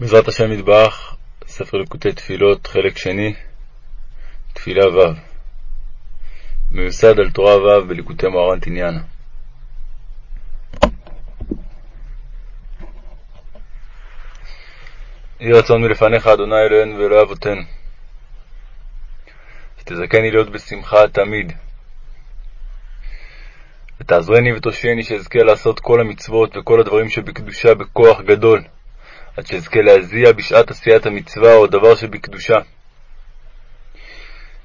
בעזרת השם יתברך, ספר ליקוטי תפילות, חלק שני, תפילה ו', מיוסד על תורה ו' בליקוטי מוהר"ן תניאנה. יהי רצון מלפניך, אדוני אלוהינו ואלוהי אבותינו, שתזכני להיות בשמחה תמיד, ותעזרני ותושייני שאזכה לעשות כל המצוות וכל הדברים שבקדושה בכוח גדול, עד שאזכה להזיע בשעת עשיית המצווה או הדבר שבקדושה.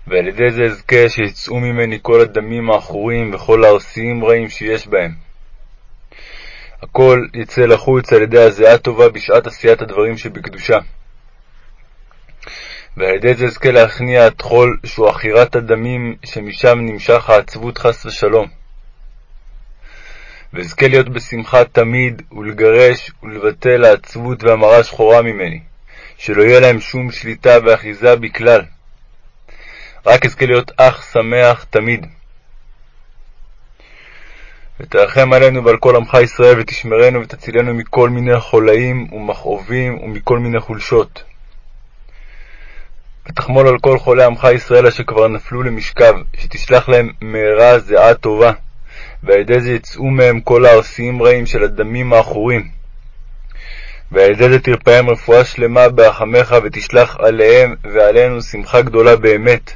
ועל ידי זה אזכה שיצאו ממני כל הדמים העכורים וכל הארסיים רעים שיש בהם. הכל יצא לחוץ על ידי הזיעה טובה בשעת עשיית הדברים שבקדושה. ועל ידי זה אזכה להכניע הטחול שהוא עכירת הדמים שמשם נמשך העצבות חס ושלום. ואזכה להיות בשמחה תמיד, ולגרש ולבטל העצבות והמרה שחורה ממני, שלא יהיה להם שום שליטה ואחיזה בי כלל. רק אזכה להיות אח שמח תמיד. ותרחם עלינו ועל כל עמך ישראל, ותשמרנו ותצילנו מכל מיני חולאים ומכאובים ומכל מיני חולשות. ותחמול על כל חולי עמך ישראל אשר כבר נפלו למשכב, שתשלח להם מהרה זיעה טובה. ועל ידי זה יצאו מהם כל הארסיים רעים של הדמים העכורים. ועל ידי זה תרפאם רפואה שלמה ברחמך, ותשלח עליהם ועלינו שמחה גדולה באמת.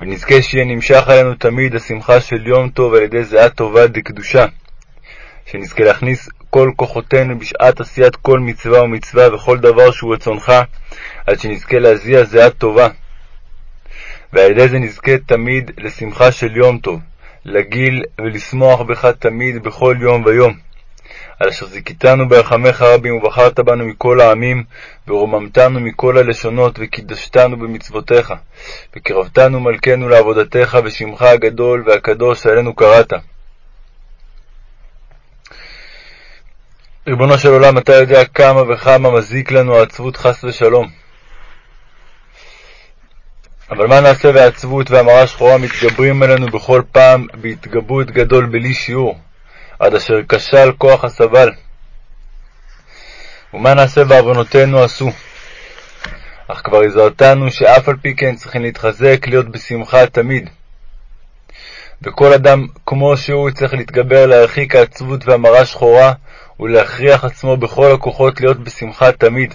ונזכה שיהיה נמשך עלינו תמיד השמחה של יום טוב על ידי זיעה טובה דקדושה. שנזכה להכניס כל כוחותינו בשעת עשיית כל מצווה ומצווה וכל דבר שהוא רצונך, עד שנזכה להזיע זיעה טובה. ועל ידי זה נזכה תמיד לשמחה של יום טוב. לגיל ולשמוח בך תמיד בכל יום ויום. על אשר זיכיתנו ברחמך רבים ובחרת בנו מכל העמים, ורוממתנו מכל הלשונות, וקידשתנו במצוותיך, וקרבתנו מלכנו לעבודתך, ושמך הגדול והקדוש עלינו קראת. ריבונו של עולם, אתה יודע כמה וכמה מזיק לנו העצבות חס ושלום. אבל מה נעשה והעצבות והמרה שחורה מתגברים עלינו בכל פעם בהתגברות גדול בלי שיעור, עד אשר כשל כוח הסבל. ומה נעשה בעוונותינו עשו? אך כבר הזהרתנו שאף על פי כן צריכים להתחזק, להיות בשמחה תמיד. וכל אדם כמו שהוא צריך להתגבר להרחיק העצבות והמרה שחורה, ולהכריח עצמו בכל הכוחות להיות בשמחה תמיד.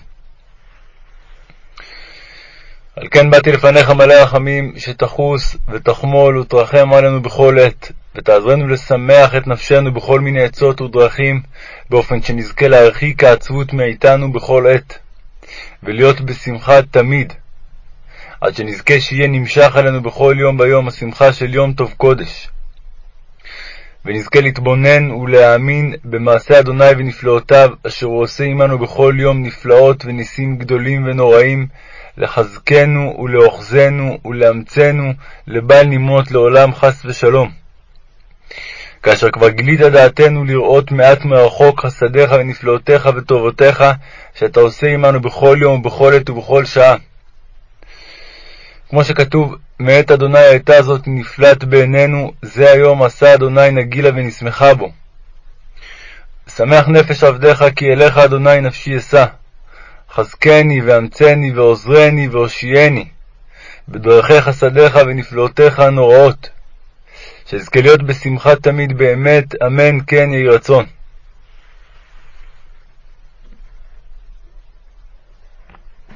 על כן באתי לפניך מלא רחמים, שתחוס ותחמול ותרחם עלינו בכל עת, ותעזרנו לשמח את נפשנו בכל מיני עצות ודרכים, באופן שנזכה להרחיק העצבות מאיתנו בכל עת, ולהיות בשמחה תמיד, עד שנזכה שיהיה נמשך עלינו בכל יום ויום השמחה של יום טוב קודש. ונזכה להתבונן ולהאמין במעשה אדוני ונפלאותיו, אשר הוא עושה עמנו בכל יום נפלאות וניסים גדולים ונוראים, לחזקנו ולאוחזנו ולאמצנו לבל נמות לעולם חס ושלום. כאשר כבר גילית דעתנו לראות מעט מרחוק חסדיך ונפלאותיך וטובותיך, שאתה עושה עמנו בכל יום ובכל עת ובכל שעה. כמו שכתוב, מאת אדוני הייתה זאת נפלאת בעינינו, זה היום עשה אדוני נגילה ונשמחה בו. שמח נפש עבדיך, כי אליך אדוני נפשי אשא. חזקני ואמצני ועוזרני והושיעני בדרכי חסדיך ונפלאותיך הנוראות. שאזכה להיות בשמחה תמיד באמת, אמן כן יהי רצון.